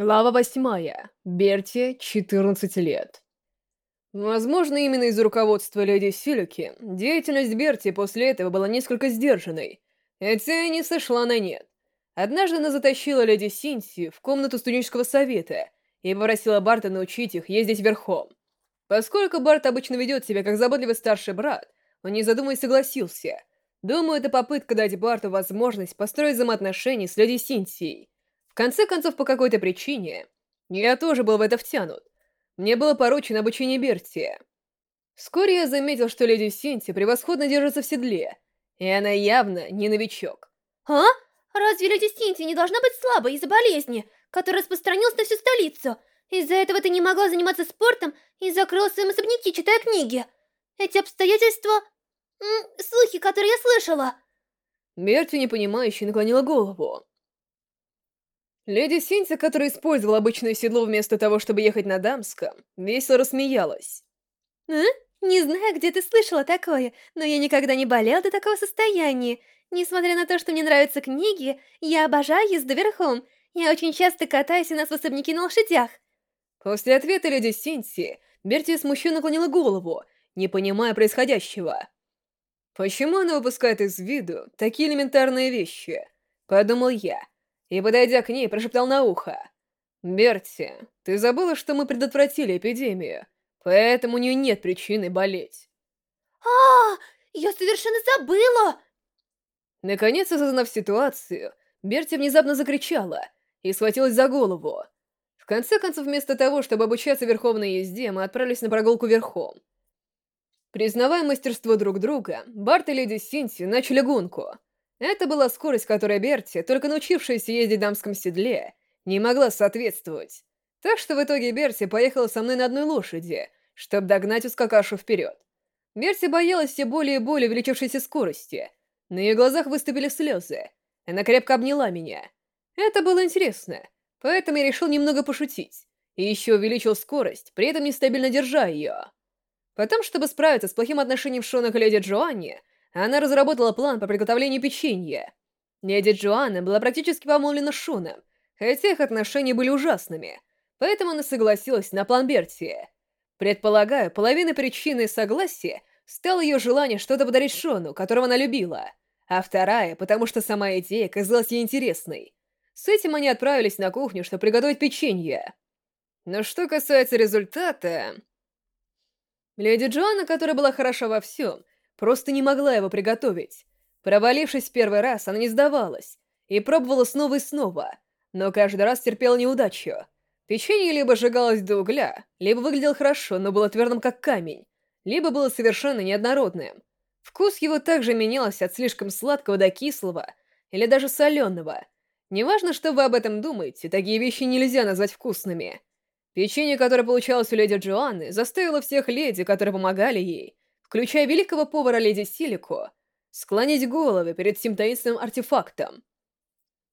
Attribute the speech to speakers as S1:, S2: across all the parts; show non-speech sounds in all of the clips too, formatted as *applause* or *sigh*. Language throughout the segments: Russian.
S1: Глава восьмая. Берти, 14 лет. Возможно, именно из-за руководства леди Силюки деятельность Берти после этого была несколько сдержанной, хотя не сошла на нет. Однажды она затащила леди Синси в комнату студенческого совета и попросила Барта научить их ездить верхом. Поскольку Барт обычно ведет себя как заботливый старший брат, он не задумываясь согласился. Думаю, это попытка дать Барту возможность построить взаимоотношения с леди Синсией конце концов, по какой-то причине, я тоже был в это втянут. Мне было поручено обучение Берти. Вскоре я заметил, что леди Синти превосходно держится в седле, и она явно не новичок.
S2: «А? Разве леди Синти не должна быть слабой из-за болезни, которая распространилась на всю столицу? Из-за этого ты не могла заниматься спортом и закрыла в своем особняке, читая книги. Эти обстоятельства... М слухи, которые я слышала...»
S1: Берти, непонимающе, наклонила голову. Леди Синти, которая использовала обычное седло вместо того, чтобы ехать на дамском, весело рассмеялась.
S2: «А? Не знаю, где ты слышала такое, но я никогда не болела до такого состояния. Несмотря на то, что мне нравятся книги, я обожаю езду верхом. Я очень часто катаюсь у нас в особняке на лошадях».
S1: После ответа леди Синти, Берти смущенно наклонила голову, не понимая происходящего. «Почему она выпускает из виду такие элементарные вещи?» — подумал я и, подойдя к ней, прошептал на ухо. «Берти, ты забыла, что мы предотвратили эпидемию, поэтому у нее нет причины болеть».
S2: а, Я совершенно забыла!»
S1: Наконец, осознав ситуацию, Берти внезапно закричала и схватилась за голову. В конце концов, вместо того, чтобы обучаться верховной езде, мы отправились на прогулку верхом. Признавая мастерство друг друга, Барт и леди Синти начали гонку — это была скорость, которой Берти, только научившаяся ездить в дамском седле, не могла соответствовать. Так что в итоге Берти поехала со мной на одной лошади, чтобы догнать ускакавшую вперед. Берти боялась все более и более увеличившейся скорости. На ее глазах выступили слезы. Она крепко обняла меня. Это было интересно, поэтому я решил немного пошутить. И еще увеличил скорость, при этом нестабильно держа ее. Потом, чтобы справиться с плохим отношением Шона к леди Джоанне, она разработала план по приготовлению печенья. Леди Джоанна была практически помолвлена Шуном, хотя их отношения были ужасными, поэтому она согласилась на план Берти. Предполагаю, половина причины согласия стало ее желание что-то подарить Шону, которого она любила, а вторая, потому что сама идея казалась ей интересной. С этим они отправились на кухню, чтобы приготовить печенье. Но что касается результата... Леди Джоанна, которая была хороша во всем, просто не могла его приготовить. Провалившись первый раз, она не сдавалась и пробовала снова и снова, но каждый раз терпела неудачу. Печенье либо сжигалось до угля, либо выглядело хорошо, но было твердым как камень, либо было совершенно неоднородным. Вкус его также менялся от слишком сладкого до кислого или даже соленого. Неважно, что вы об этом думаете, такие вещи нельзя назвать вкусными. Печенье, которое получалось у леди Джоанны, заставило всех леди, которые помогали ей, включая великого повара леди Силику, склонить головы перед сим таинственным артефактом.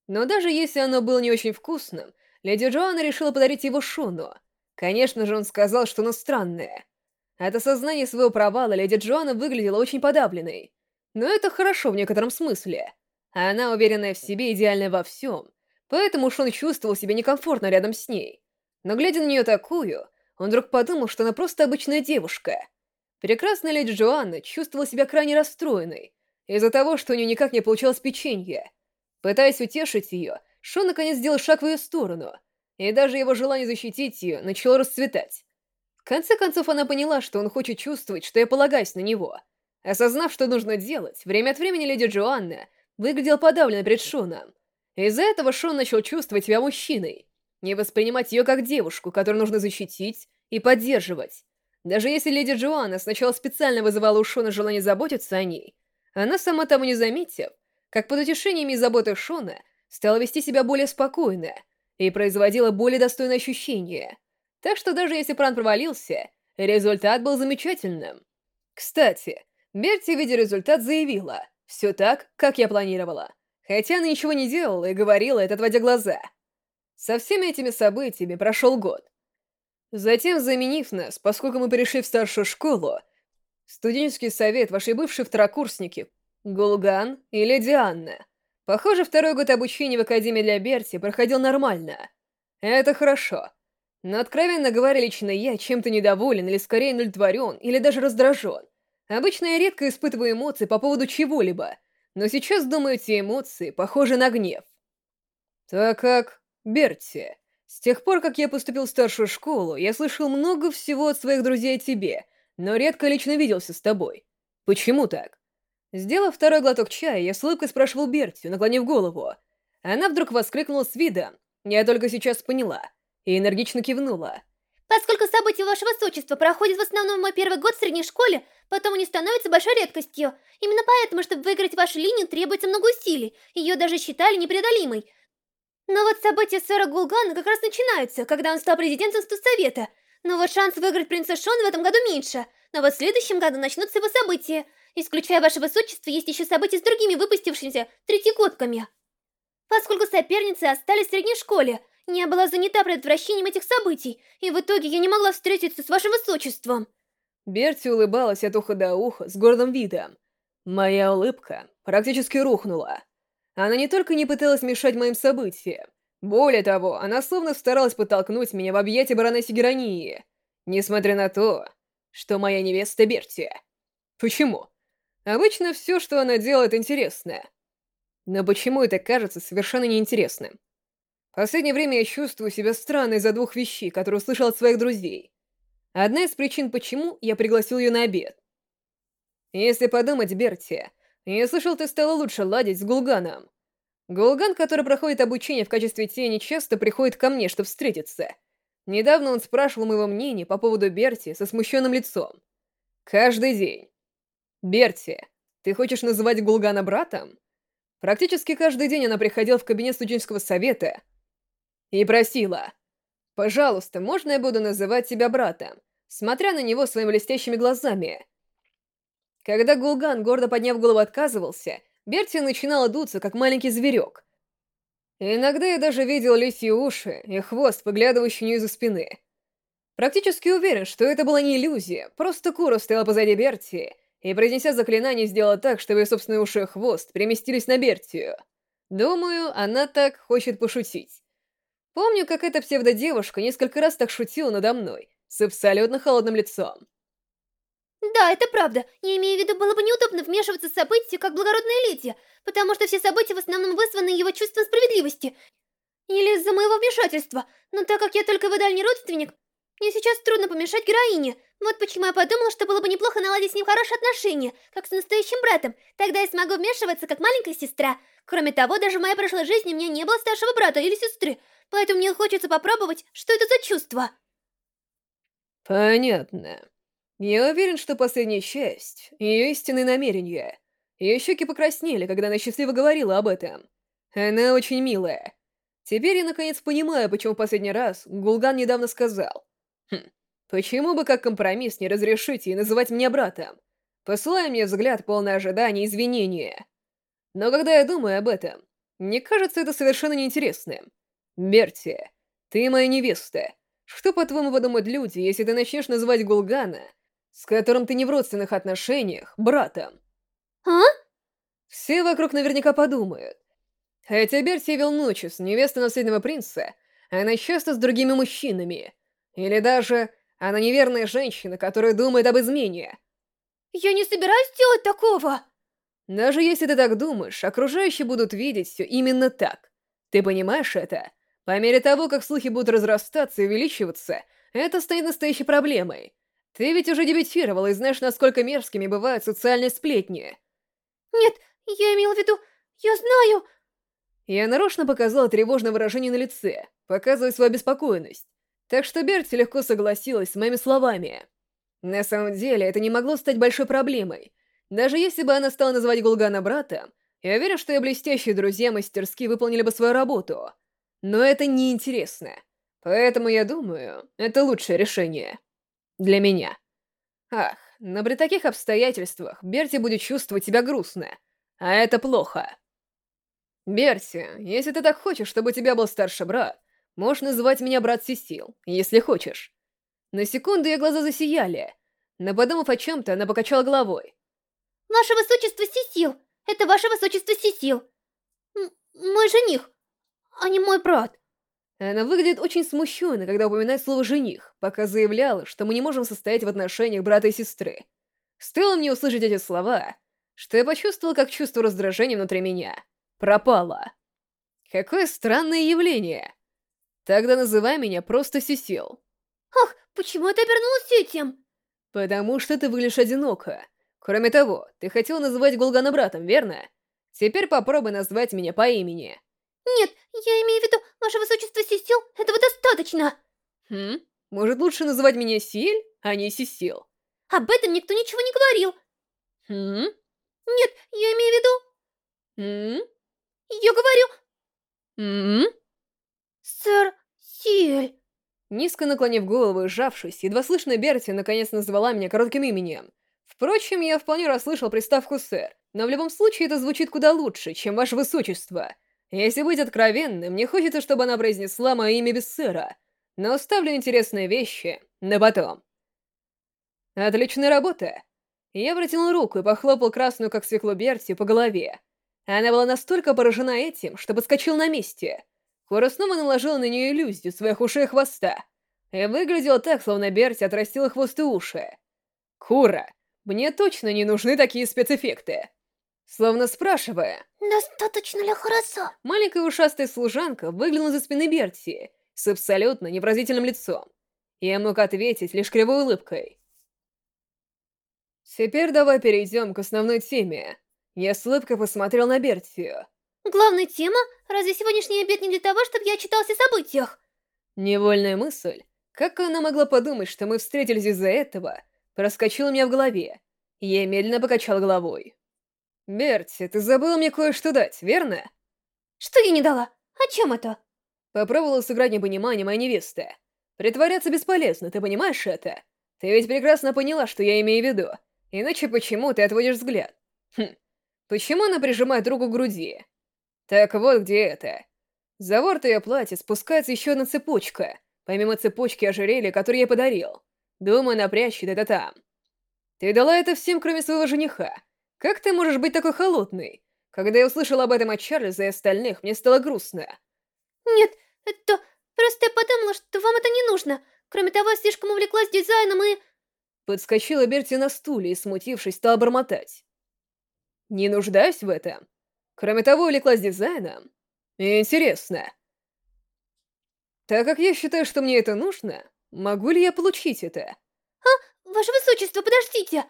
S1: Но даже если оно было не очень вкусным, леди Джоанна решила подарить его Шуну. Конечно же, он сказал, что оно странное. От осознания своего провала леди Джоанна выглядела очень подавленной. Но это хорошо в некотором смысле. Она, уверенная в себе, идеальная во всем, поэтому Шон чувствовал себя некомфортно рядом с ней. Но глядя на нее такую, он вдруг подумал, что она просто обычная девушка — Прекрасная леди Джоанна чувствовала себя крайне расстроенной из-за того, что у нее никак не получалось печенье. Пытаясь утешить ее, Шон наконец сделал шаг в ее сторону, и даже его желание защитить ее начало расцветать. В конце концов, она поняла, что он хочет чувствовать, что я полагаюсь на него. Осознав, что нужно делать, время от времени леди Джоанна выглядела подавленно перед Шоном. Из-за этого Шон начал чувствовать себя мужчиной, не воспринимать ее как девушку, которую нужно защитить и поддерживать. Даже если леди Джоанна сначала специально вызывала у Шона желание заботиться о ней, она сама того не заметив, как под утешениями и заботой Шона стала вести себя более спокойно и производила более достойное ощущение. Так что даже если план провалился, результат был замечательным. Кстати, Берти, видя результат, заявила «Все так, как я планировала». Хотя она ничего не делала и говорила это, отводя глаза. Со всеми этими событиями прошел год. Затем, заменив нас, поскольку мы перешли в старшую школу, студенческий совет, ваши бывшие второкурсники, Гулган и Леди Анна. Похоже, второй год обучения в Академии для Берти проходил нормально. Это хорошо. Но, откровенно говоря, лично я чем-то недоволен или скорее удовлетворен, или даже раздражен. Обычно я редко испытываю эмоции по поводу чего-либо, но сейчас, думаю, эти эмоции похожи на гнев. Так как... Берти, с тех пор, как я поступил в старшую школу, я слышал много всего от своих друзей о тебе, но редко лично виделся с тобой. Почему так? Сделав второй глоток чая, я с улыбкой спрашивал Бертию, наклонив голову. Она вдруг воскликнула с видом. Я только сейчас поняла. И энергично кивнула.
S2: Поскольку события вашего высочества проходят в основном мой первый год в средней школе, потом они становятся большой редкостью. Именно поэтому, чтобы выиграть вашу линию, требуется много усилий. Ее даже считали непреодолимой. Но вот события сэра Гулгана как раз начинаются, когда он стал президентом Студсовета. Но вот шанс выиграть принца Шон в этом году меньше. Но вот в следующем году начнутся его события. Исключая ваше высочество, есть еще события с другими выпустившимися третьегодками. Поскольку соперницы остались в средней школе, не была занята предотвращением этих событий, и в итоге я не могла встретиться с вашим высочеством.
S1: Берти улыбалась от уха до уха с гордым видом. Моя улыбка практически рухнула. Она не только не пыталась мешать моим событиям, более того, она словно старалась подтолкнуть меня в объятия баронессы Геронии, несмотря на то, что моя невеста Берти. Почему? Обычно все, что она делает, интересное. Но почему это кажется совершенно неинтересным? В последнее время я чувствую себя странно из-за двух вещей, которые услышал от своих друзей. Одна из причин, почему я пригласил ее на обед. Если подумать, Берти, я слышал, ты стала лучше ладить с Гулганом. Гулган, который проходит обучение в качестве тени, часто приходит ко мне, чтобы встретиться. Недавно он спрашивал моего мнения по поводу Берти со смущенным лицом. Каждый день. «Берти, ты хочешь называть Гулгана братом?» Практически каждый день она приходила в кабинет студенческого совета и просила. «Пожалуйста, можно я буду называть тебя братом?» Смотря на него своими блестящими глазами. Когда Гулган, гордо подняв голову, отказывался, Берти начинала дуться, как маленький зверек. Иногда я даже видел лисьи уши и хвост, выглядывающий у нее из-за спины. Практически уверен, что это была не иллюзия, просто Кура стояла позади Берти и, произнеся заклинание, сделала так, чтобы ее собственные уши и хвост переместились на Бертию. Думаю, она так хочет пошутить. Помню, как эта псевдодевушка несколько раз так шутила надо мной, с абсолютно холодным лицом.
S2: Да, это правда. Я имею в виду, было бы неудобно вмешиваться в события, как благородная леди, потому что все события в основном вызваны его чувством справедливости. Или из-за моего вмешательства. Но так как я только его дальний родственник, мне сейчас трудно помешать героине. Вот почему я подумала, что было бы неплохо наладить с ним хорошие отношения, как с настоящим братом. Тогда я смогу вмешиваться, как маленькая сестра. Кроме того, даже в моей прошлой жизни у меня не было старшего брата или сестры, поэтому мне хочется попробовать, что это за чувство.
S1: Понятно. Я уверен, что последняя часть — ее истинные намерения. Ее щеки покраснели, когда она счастливо говорила об этом. Она очень милая. Теперь я наконец понимаю, почему в последний раз Гулган недавно сказал. Хм, почему бы как компромисс не разрешить ей называть меня братом? Посылая мне взгляд полный ожидания и извинения. Но когда я думаю об этом, мне кажется это совершенно неинтересным. Берти, ты моя невеста. Что, по-твоему, подумают люди, если ты начнешь называть Гулгана с которым ты не в родственных отношениях, братом.
S2: А?
S1: Все вокруг наверняка подумают. Хотя Берти вел ночью с невестой наследного принца, она часто с другими мужчинами. Или даже она неверная женщина, которая думает об измене.
S2: Я не собираюсь делать такого.
S1: Даже если ты так думаешь, окружающие будут видеть все именно так. Ты понимаешь это? По мере того, как слухи будут разрастаться и увеличиваться, это станет настоящей проблемой. Ты ведь уже дебютировала и знаешь, насколько мерзкими бывают социальные сплетни.
S2: Нет, я имел в виду... Я знаю...
S1: Я нарочно показала тревожное выражение на лице, показывая свою обеспокоенность. Так что Берти легко согласилась с моими словами. На самом деле, это не могло стать большой проблемой. Даже если бы она стала называть Гулгана братом, я уверен, что ее блестящие друзья мастерски выполнили бы свою работу. Но это неинтересно. Поэтому я думаю, это лучшее решение. Для меня. Ах, но при таких обстоятельствах Берти будет чувствовать себя грустно. А это плохо. Берти, если ты так хочешь, чтобы у тебя был старший брат, можешь называть меня брат Сесил, если хочешь. На секунду ее глаза засияли, но подумав о чем-то, она покачала головой.
S2: Ваше Высочество Сесил! Это Ваше Высочество Сесил! М мой жених, а не мой брат.
S1: Она выглядит очень смущенной, когда упоминает слово «жених», пока заявляла, что мы не можем состоять в отношениях брата и сестры. Стоило мне услышать эти слова, что я почувствовал, как чувство раздражения внутри меня пропало. Какое странное явление. Тогда называй меня просто Сисил.
S2: Ах, почему это обернулось этим?
S1: Потому что ты выглядишь одиноко. Кроме того, ты хотел называть Голгана братом, верно? Теперь попробуй назвать меня по имени.
S2: Нет, я имею в виду, ваше высочество Сисил, этого достаточно.
S1: Хм, может лучше называть меня Силь, а не Сисил?
S2: Об этом никто ничего не говорил.
S1: Хм?
S2: Нет, я имею в виду...
S1: Хм?
S2: Я говорю...
S1: Хм?
S2: Сэр Силь.
S1: Низко наклонив голову и сжавшись, едва слышно Берти наконец назвала меня коротким именем. Впрочем, я вполне расслышал приставку «сэр», но в любом случае это звучит куда лучше, чем «ваше высочество». Если быть откровенным, мне хочется, чтобы она произнесла мое имя без сэра, но оставлю интересные вещи на потом. Отличная работа. Я протянул руку и похлопал красную, как свекло Берти, по голове. Она была настолько поражена этим, что подскочила на месте. Кора снова наложила на нее иллюзию своих ушей и хвоста. И выглядело так, словно Берти отрастила хвост и уши. Кура, мне точно не нужны такие спецэффекты. Словно спрашивая...
S2: Достаточно ли хорошо?
S1: Маленькая ушастая служанка выглянула за спины Берти с абсолютно невразительным лицом. Я мог ответить лишь кривой улыбкой. Теперь давай перейдем к основной теме. Я с улыбкой посмотрел на Бертию.
S2: Главная тема? Разве сегодняшний обед не для того, чтобы я читался о событиях?
S1: Невольная мысль. Как она могла подумать, что мы встретились из-за этого, проскочила у меня в голове. Я медленно покачал головой. «Берти, ты забыла мне кое-что дать, верно?»
S2: «Что я не дала? О чем это?»
S1: Попробовала сыграть непонимание моя невеста. Притворяться бесполезно, ты понимаешь это? Ты ведь прекрасно поняла, что я имею в виду. Иначе почему ты отводишь взгляд? Хм, почему она прижимает руку к груди? Так вот где это. За ворот ее платья спускается еще одна цепочка, помимо цепочки ожерелья, которую я подарил. Думаю, она прячет это там. Ты дала это всем, кроме своего жениха. Как ты можешь быть такой холодной? Когда я услышал об этом от Чарльза и остальных, мне стало грустно.
S2: Нет, это... Просто я подумала, что вам это не нужно. Кроме того, я слишком увлеклась дизайном и...
S1: Подскочила Берти на стуле и, смутившись, стала бормотать. Не нуждаюсь в этом. Кроме того, увлеклась дизайном. Интересно. Так как я считаю, что мне это нужно, могу ли я получить это?
S2: А, ваше высочество, подождите!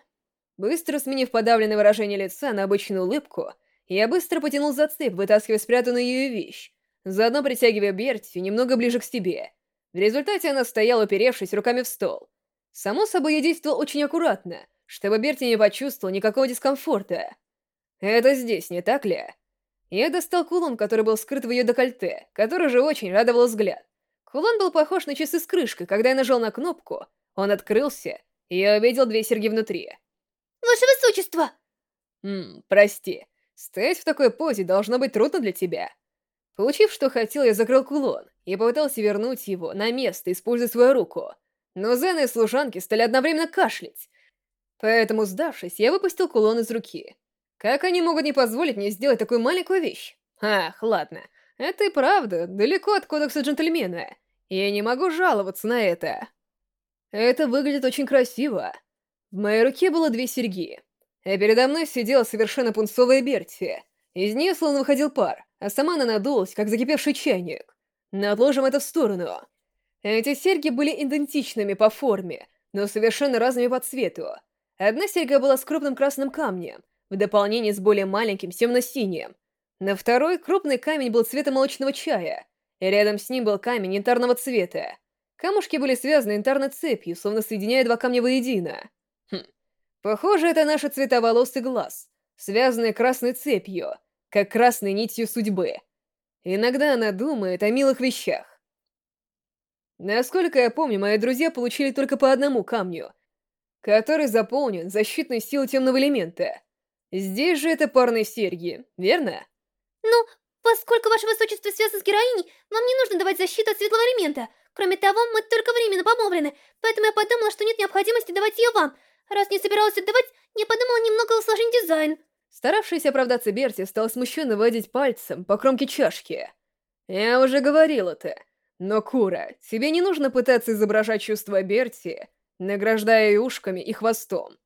S1: Быстро сменив подавленное выражение лица на обычную улыбку, я быстро потянул за цепь, вытаскивая спрятанную ее вещь, заодно притягивая Берти немного ближе к себе. В результате она стояла, уперевшись руками в стол. Само собой, я действовал очень аккуратно, чтобы Берти не почувствовал никакого дискомфорта. Это здесь, не так ли? Я достал кулон, который был скрыт в ее декольте, который же очень радовал взгляд. Кулон был похож на часы с крышкой, когда я нажал на кнопку, он открылся, и я увидел две серьги внутри.
S2: Ваше Высочество!»
S1: «Ммм, прости. Стоять в такой позе должно быть трудно для тебя». Получив, что хотел, я закрыл кулон и попытался вернуть его на место, используя свою руку. Но Зена и служанки стали одновременно кашлять. Поэтому, сдавшись, я выпустил кулон из руки. Как они могут не позволить мне сделать такую маленькую вещь? Ах, ладно. Это и правда, далеко от кодекса джентльмена. Я не могу жаловаться на это. Это выглядит очень красиво. В моей руке было две серьги, а передо мной сидела совершенно пунцовая Берти. Из нее словно выходил пар, а сама она надулась, как закипевший чайник. Но отложим это в сторону. Эти серьги были идентичными по форме, но совершенно разными по цвету. Одна серьга была с крупным красным камнем, в дополнение с более маленьким темно-синим. На второй крупный камень был цвета молочного чая, и рядом с ним был камень янтарного цвета. Камушки были связаны янтарной цепью, словно соединяя два камня воедино. Хм. Похоже, это наши цвета волос и глаз, связанные красной цепью, как красной нитью судьбы. Иногда она думает о милых вещах. Насколько я помню, мои друзья получили только по одному камню, который заполнен защитной силой темного элемента. Здесь же это парные серьги, верно?
S2: Ну, поскольку ваше высочество связано с героиней, вам не нужно давать защиту от светлого элемента. Кроме того, мы только временно помолвлены, поэтому я подумала, что нет необходимости давать ее вам. Раз не собиралась отдавать, я подумала немного усложнить дизайн.
S1: Старавшись оправдаться Берти, стал смущенно водить пальцем по кромке чашки. Я уже говорил это. Но, Кура, тебе не нужно пытаться изображать чувства Берти, награждая ее ушками и хвостом.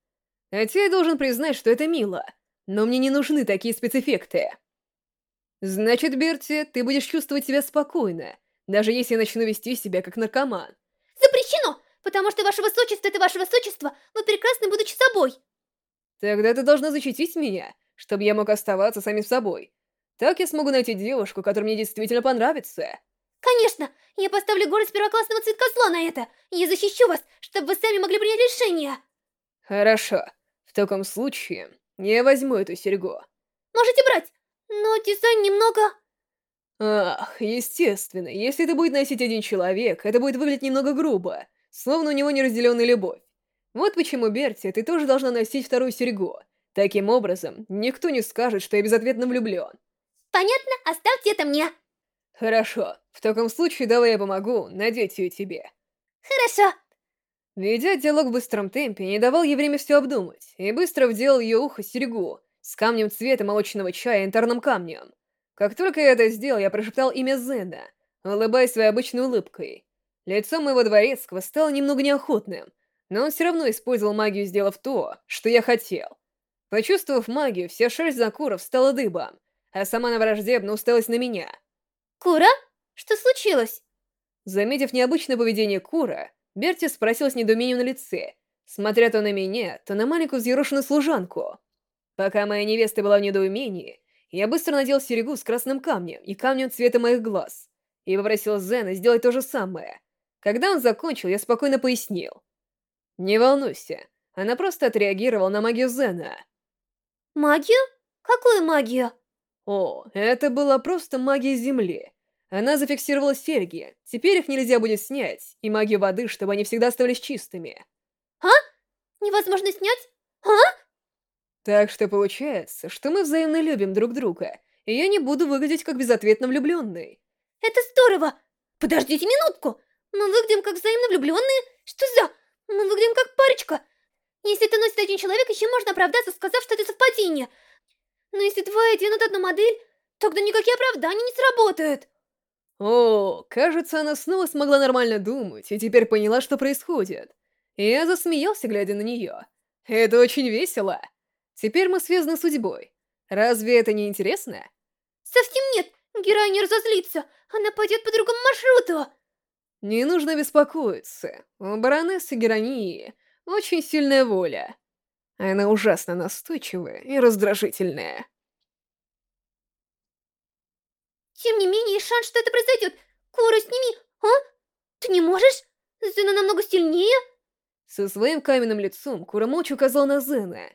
S1: Хотя я должен признать, что это мило, но мне не нужны такие спецэффекты. Значит, Берти, ты будешь чувствовать себя спокойно, даже если я начну вести себя как наркоман.
S2: Запрещено! Потому что ваше высочество — это ваше высочество, вы прекрасны, будучи собой.
S1: Тогда ты должна защитить меня, чтобы я мог оставаться самим собой. Так я смогу найти девушку, которая мне действительно понравится.
S2: Конечно! Я поставлю город первоклассного цветка зла на это! Я защищу вас, чтобы вы сами могли принять решение!
S1: Хорошо. В таком случае, я возьму эту серьгу.
S2: Можете брать, но дизайн немного...
S1: Ах, естественно, если это будет носить один человек, это будет выглядеть немного грубо, словно у него неразделенная любовь. Вот почему, Берти, ты тоже должна носить вторую серьгу. Таким образом, никто не скажет, что я безответно влюблен.
S2: Понятно, оставьте это мне.
S1: Хорошо, в таком случае давай я помогу надеть ее тебе.
S2: Хорошо.
S1: Ведя диалог в быстром темпе, не давал ей время все обдумать, и быстро вделал ее ухо серьгу с камнем цвета молочного чая и янтарным камнем. Как только я это сделал, я прошептал имя Зена, улыбаясь своей обычной улыбкой. Лицо моего дворецкого стало немного неохотным, но он все равно использовал магию, сделав то, что я хотел. Почувствовав магию, вся шерсть Закуров стала дыбом, а сама она враждебно уставилась на меня.
S2: «Кура? Что случилось?»
S1: Заметив необычное поведение Кура, Берти спросил с недоумением на лице, смотря то на меня, то на маленькую взъерошенную служанку. Пока моя невеста была в недоумении, я быстро надел серегу с красным камнем и камнем цвета моих глаз и попросил Зена сделать то же самое. Когда он закончил, я спокойно пояснил. «Не волнуйся, она просто отреагировала на магию Зена».
S2: «Магию? Какую магию?»
S1: «О, это была просто магия Земли. Она зафиксировала серьги, теперь их нельзя будет снять, и магию воды, чтобы они всегда оставались чистыми».
S2: «А? Невозможно снять? А?»
S1: Так что получается, что мы взаимно любим друг друга, и я не буду выглядеть как безответно влюбленный.
S2: Это здорово! Подождите минутку! Мы выглядим как взаимно влюбленные? Что за... Мы выглядим как парочка! Если это носит один человек, еще можно оправдаться, сказав, что это совпадение. Но если двое оденут одну модель, тогда никакие оправдания не сработают.
S1: О, кажется, она снова смогла нормально думать и теперь поняла, что происходит. Я засмеялся, глядя на нее. Это очень весело. Теперь мы связаны судьбой. Разве это не интересно?
S2: Совсем нет. Героиня разозлится. Она пойдет по другому маршруту.
S1: Не нужно беспокоиться. У баронессы Геронии очень сильная воля. Она ужасно настойчивая и раздражительная.
S2: Тем не менее, есть шанс, что это произойдет. Кора, сними. А? Ты не можешь? Зена намного сильнее.
S1: Со своим каменным лицом Кура молча указал на Зена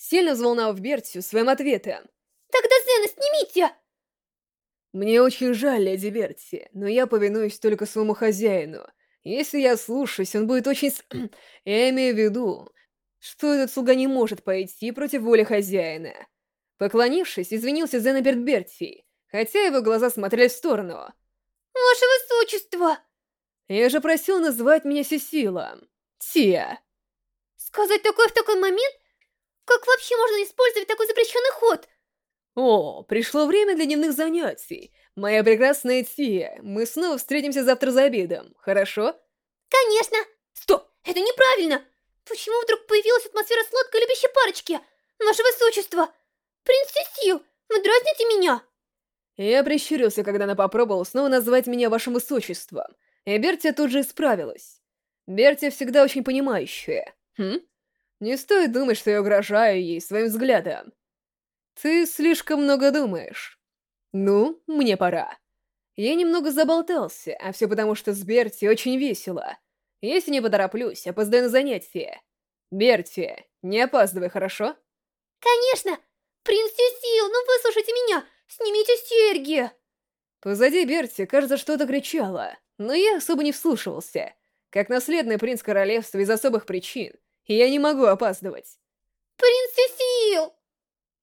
S1: сильно взволновав Бертию своим ответом.
S2: «Тогда Зена, снимите!»
S1: «Мне очень жаль, леди Берти, но я повинуюсь только своему хозяину. Если я слушаюсь, он будет очень... С... *clears throat* я имею в виду, что этот слуга не может пойти против воли хозяина». Поклонившись, извинился Зена перед Бертией, хотя его глаза смотрели в сторону.
S2: «Ваше Высочество!»
S1: «Я же просил называть меня Сесила. Тия!»
S2: «Сказать такое в такой момент? Как вообще можно использовать такой запрещенный ход?
S1: О, пришло время для дневных занятий. Моя прекрасная Тия, мы снова встретимся завтра за обедом, хорошо?
S2: Конечно! Стоп, это неправильно! Почему вдруг появилась атмосфера сладкой любящей парочки? Ваше Высочество! Принц Сесил, вы дразните меня?
S1: Я прищурился, когда она попробовала снова назвать меня вашим Высочеством, и Бертия тут же исправилась. Бертия всегда очень понимающая. Хм? Не стоит думать, что я угрожаю ей своим взглядом. Ты слишком много думаешь. Ну, мне пора. Я немного заболтался, а все потому, что с Берти очень весело. Если не потороплюсь, опоздаю на занятие. Берти, не опаздывай, хорошо?
S2: Конечно! Принц Сесил, ну выслушайте меня! Снимите серьги!
S1: Позади Берти, кажется, что-то кричало, но я особо не вслушивался. Как наследный принц королевства из особых причин, я не могу опаздывать.
S2: Принц Сесил!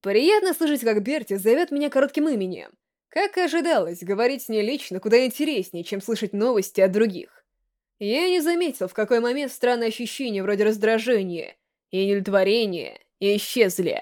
S1: Приятно слышать, как Берти зовет меня коротким именем. Как и ожидалось, говорить с ней лично куда интереснее, чем слышать новости от других. Я не заметил, в какой момент странные ощущения вроде раздражения и неудовлетворения исчезли.